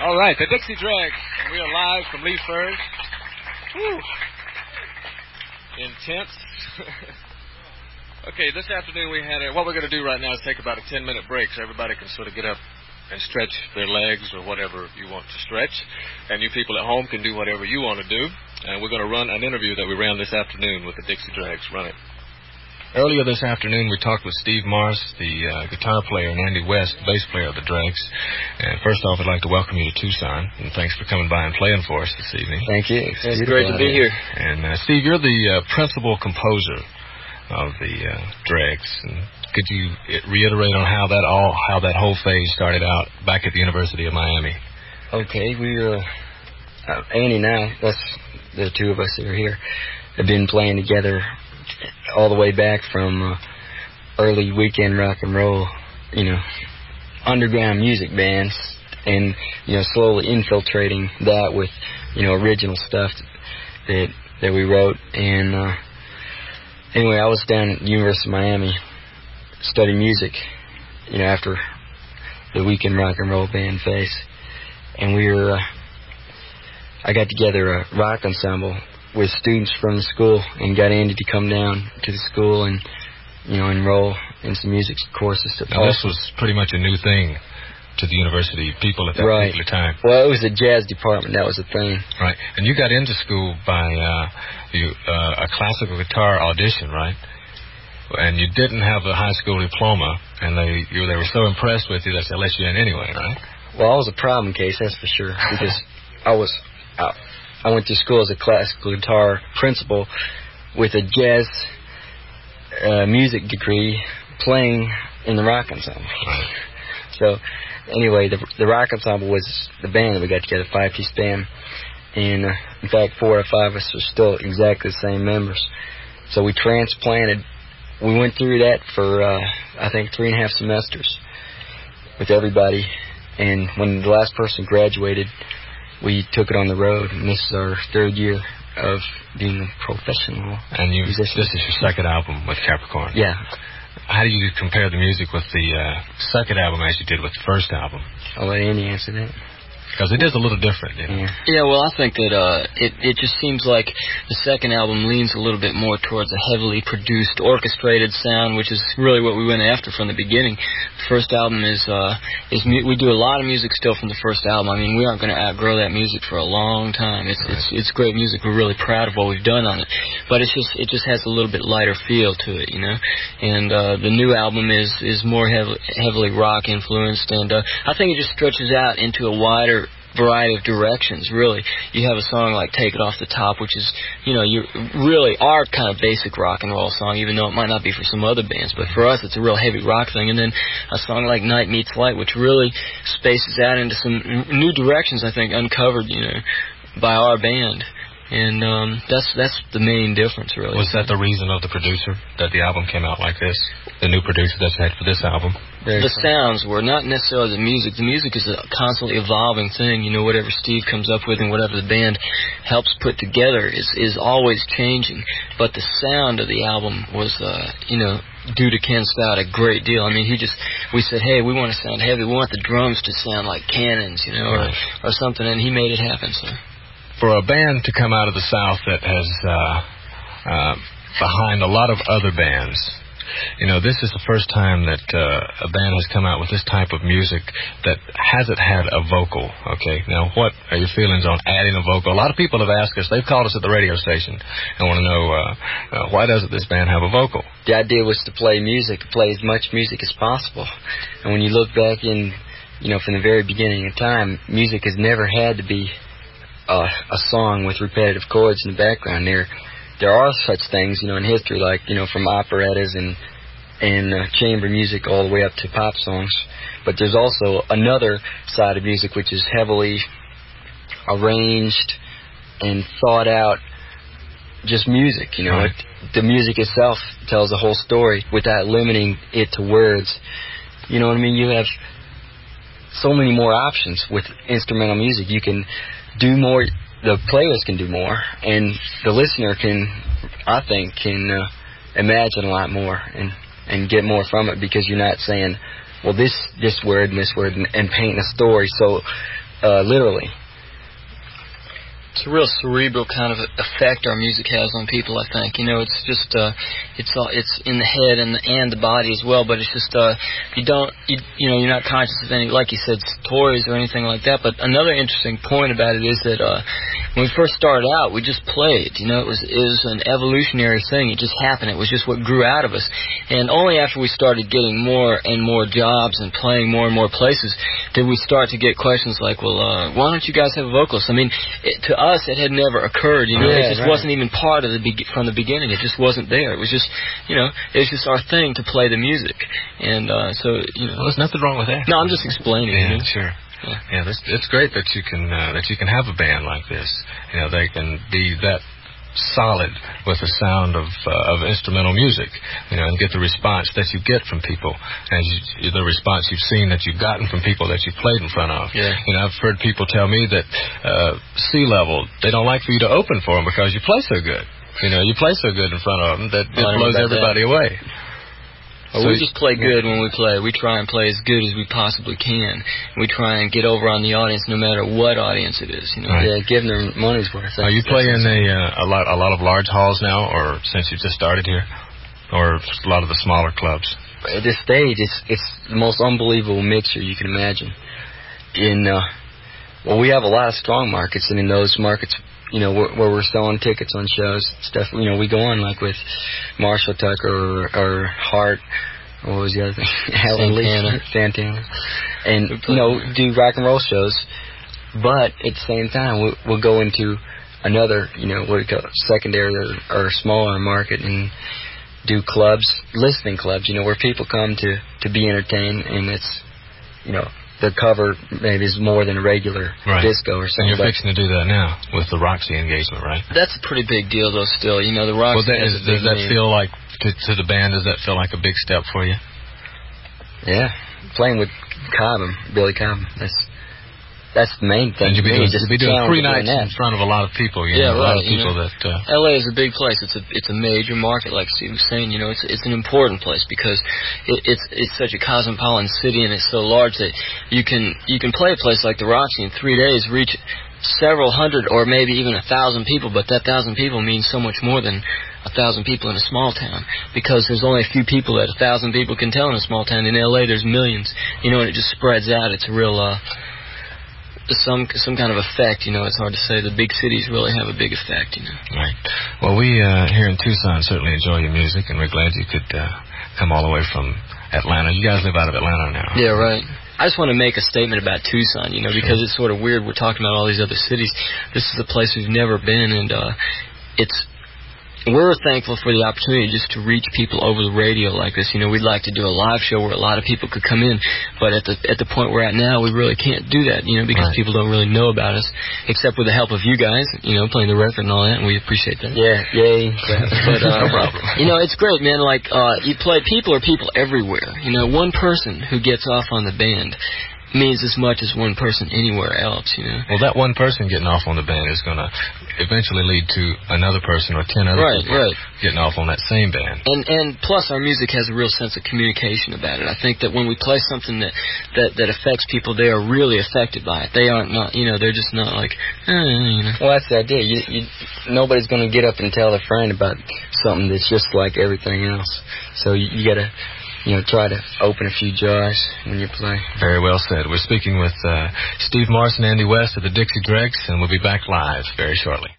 All right, the Dixie Dregs. We are live from Lee Firs. Whew. Intense. okay, this afternoon we had a. What we're going to do right now is take about a 10 minute break so everybody can sort of get up and stretch their legs or whatever you want to stretch. And you people at home can do whatever you want to do. And we're going to run an interview that we ran this afternoon with the Dixie Dregs. Run it. Earlier this afternoon, we talked with Steve Morris, the uh, guitar player, and Andy West, bass player of the Dregs. And first off, I'd like to welcome you to Tucson, and thanks for coming by and playing for us this evening. Thank you. It's, it's great to be here. And uh, Steve, you're the uh, principal composer of the uh, Dregs. And could you reiterate on how that all, how that whole phase started out back at the University of Miami? Okay, we uh, uh, Andy and I, that's the two of us that are here, have been playing together all the way back from uh, early weekend rock and roll, you know, underground music bands, and you know, slowly infiltrating that with you know original stuff that that we wrote. And uh, anyway, I was down at University of Miami studying music, you know, after the weekend rock and roll band phase, and we were. Uh, I got together a rock ensemble with students from the school and got Andy to come down to the school and you know enroll in some music courses. To now this was pretty much a new thing to the university people at that right. particular time. Well, it was a jazz department. That was the thing. Right, and you got into school by uh, you, uh, a classical guitar audition, right? And you didn't have a high school diploma, and they you, they were so impressed with you that they let you in anyway, right? Well, I was a problem case, that's for sure, because I was. Uh, I went to school as a classical guitar principal with a jazz uh, music degree playing in the rock ensemble. so, anyway, the the rock ensemble was the band that we got together, five piece band, and uh, in fact, four or five of us are still exactly the same members. So we transplanted. We went through that for uh, I think three and a half semesters with everybody, and when the last person graduated, we took it on the road, and this is our third year of being a professional. And you, musician. this is your second album with Capricorn. Yeah. How do you compare the music with the uh, second album as you did with the first album? I'll let Andy answer that because it is a little different. You know? Yeah. Well, I think that uh, it it just seems like the second album leans a little bit more towards a heavily produced, orchestrated sound, which is really what we went after from the beginning. The first album is uh, is mu- we do a lot of music still from the first album. I mean, we aren't going to outgrow that music for a long time. It's Right. it's it's great music. We're really proud of what we've done on it, but it's just it just has a little bit lighter feel to it, you know. And uh, the new album is is more heavily heavily rock influenced, and uh, I think it just stretches out into a wider variety of directions really. You have a song like take it off the top which is you know you really our kind of basic rock and roll song even though it might not be for some other bands but for us it's a real heavy rock thing. And then a song like night meets light which really spaces out into some new directions i think uncovered you know by our band and um that's that's the main difference really Was that the reason of the producer that the album came out like this? The new producer that's had for this album. Very the sounds were not necessarily the music. The music is a constantly evolving thing. You know, whatever Steve comes up with and whatever the band helps put together is is always changing. But the sound of the album was, uh, you know, due to Ken Scott a great deal. I mean, he just we said, hey, we want to sound heavy. We want the drums to sound like cannons, you know, Right. or or something. And he made it happen. So. For a band to come out of the South that has uh, uh, behind a lot of other bands, you know, this is the first time that uh, a band has come out with this type of music that hasn't had a vocal. Okay, now what are your feelings on adding a vocal? A lot of people have asked us. They've called us at the radio station and want to know uh, uh, why doesn't this band have a vocal? the idea was to play music, play as much music as possible. And when you look back in, you know, from the very beginning of time, music has never had to be uh, a song with repetitive chords in the background. There, there are such things, you know, in history, like you know, from operettas and and uh, chamber music all the way up to pop songs. But there's also another side of music which is heavily arranged and thought out just music, you know. Right. It, the music itself tells the whole story without limiting it to words. You know what I mean? You have so many more options with instrumental music. You can do more. The players can do more, and the listener can, I think, can uh, imagine a lot more and and get more from it because you're not saying, well, this this word and this word and, and painting a story so uh, literally it's a real cerebral kind of effect our music has on people. I think you know it's just uh, it's all it's in the head and the, and the body as well. But it's just uh, you don't you, you know you're not conscious of any like you said stories or anything like that. But another interesting point about it is that uh, when we first started out, we just played. You know, it was it was an evolutionary thing. It just happened. It was just what grew out of us. And only after we started getting more and more jobs and playing more and more places did we start to get questions like, well, uh, why don't you guys have a vocalist? I mean, it, to us, it had never occurred. You know, yeah, it just right. wasn't even part of the be- from the beginning. It just wasn't there. It was just, you know, it was just our thing to play the music, and uh, so you know. Well, there's nothing wrong with that. No, I'm just explaining. Yeah, you know? sure. Yeah. This, it's great that you can uh, that you can have a band like this. You know, they can be that solid with the sound of uh, of instrumental music, you know, and get the response that you get from people, and you, the response you've seen that you've gotten from people that you've played in front of. Yeah. You know, I've heard people tell me that uh, sea level they don't like for you to open for them because you play so good. You know, you play so good in front of them that it I don't know blows everybody away. Well, So we just play good when we play. We try and play as good as we possibly can. We try and get over on the audience, no matter what audience it is. You know. Right. yeah, giving their money's worth. Are you playing a uh, a lot a lot of large halls now, or since you just started here, or a lot of the smaller clubs? at this stage, it's it's the most unbelievable mixture you can imagine. In uh, well, we have a lot of strong markets, and in those markets, you know, where, where we're selling tickets on shows, stuff. You know, we go on like with Marshall Tucker or, or Heart. What was the other thing? Helen Lee- Santana. Santana, and you know, do rock and roll shows. But at the same time, we'll, we'll go into another, you know, what do you call it, secondary or, or smaller market and do clubs, listening clubs, you know, where people come to to be entertained, and it's, you know, the cover maybe is more than a regular Right. disco or something. And something. you're but fixing to do that now with the Roxy engagement, right? That's a pretty big deal, though. Still, you know, the Roxy. Well, that has is, does that name. feel like to, to the band? Does that feel like a big step for you? yeah, playing with Cobham, Billy Cobham, that's that's the main thing. And you'll be doing, just you'll be doing three nights doing in front of a lot of people. You Yeah, know, a lot right, of you people know. that. Uh, LA is a big place. It's a it's a major market, like Steve was saying. You know, it's it's an important place because it, it's it's such a cosmopolitan city and it's so large that you can you can play a place like the Roxy in three days, reach several hundred or maybe even a thousand people. But that thousand people means so much more than a thousand people in a small town because there's only a few people that a thousand people can tell in a small town. In LA, there's millions. You know, and it just spreads out. It's a real. uh some some kind of effect, you know. It's hard to say. The big cities really have a big effect, you know. Right. Well, we uh, here in Tucson certainly enjoy your music, and we're glad you could uh, come all the way from Atlanta. You guys live out of Atlanta now. Yeah, right. I just want to make a statement about Tucson, you know, because it's sort of weird. We're talking about all these other cities. This is a place we've never been, and uh, it's we're thankful for the opportunity just to reach people over the radio like this. You know, we'd like to do a live show where a lot of people could come in, but at the at the point we're at now, we really can't do that. You know, because Right. people don't really know about us, except with the help of you guys. You know, playing the record and all that, and we appreciate that. Yeah, yay. But uh, No problem. you know, it's great, man. Like uh, you play, people are people everywhere. You know, one person who gets off on the band means as much as one person anywhere else. You know. Well, that one person getting off on the band is going to eventually lead to another person or ten other Right, people right. getting off on that same band. And and plus, our music has a real sense of communication about it. I think that when we play something that that that affects people, they are really affected by it. They aren't not, you know, they're just not like, eh, you know. Well, that's the idea. You, you, nobody's going to get up and tell a friend about something that's just like everything else. So you, you got to, you know, try to open a few jars when you play. Very well said. We're speaking with uh, Steve Morris and Andy West of the Dixie Dregs, and we'll be back live very shortly.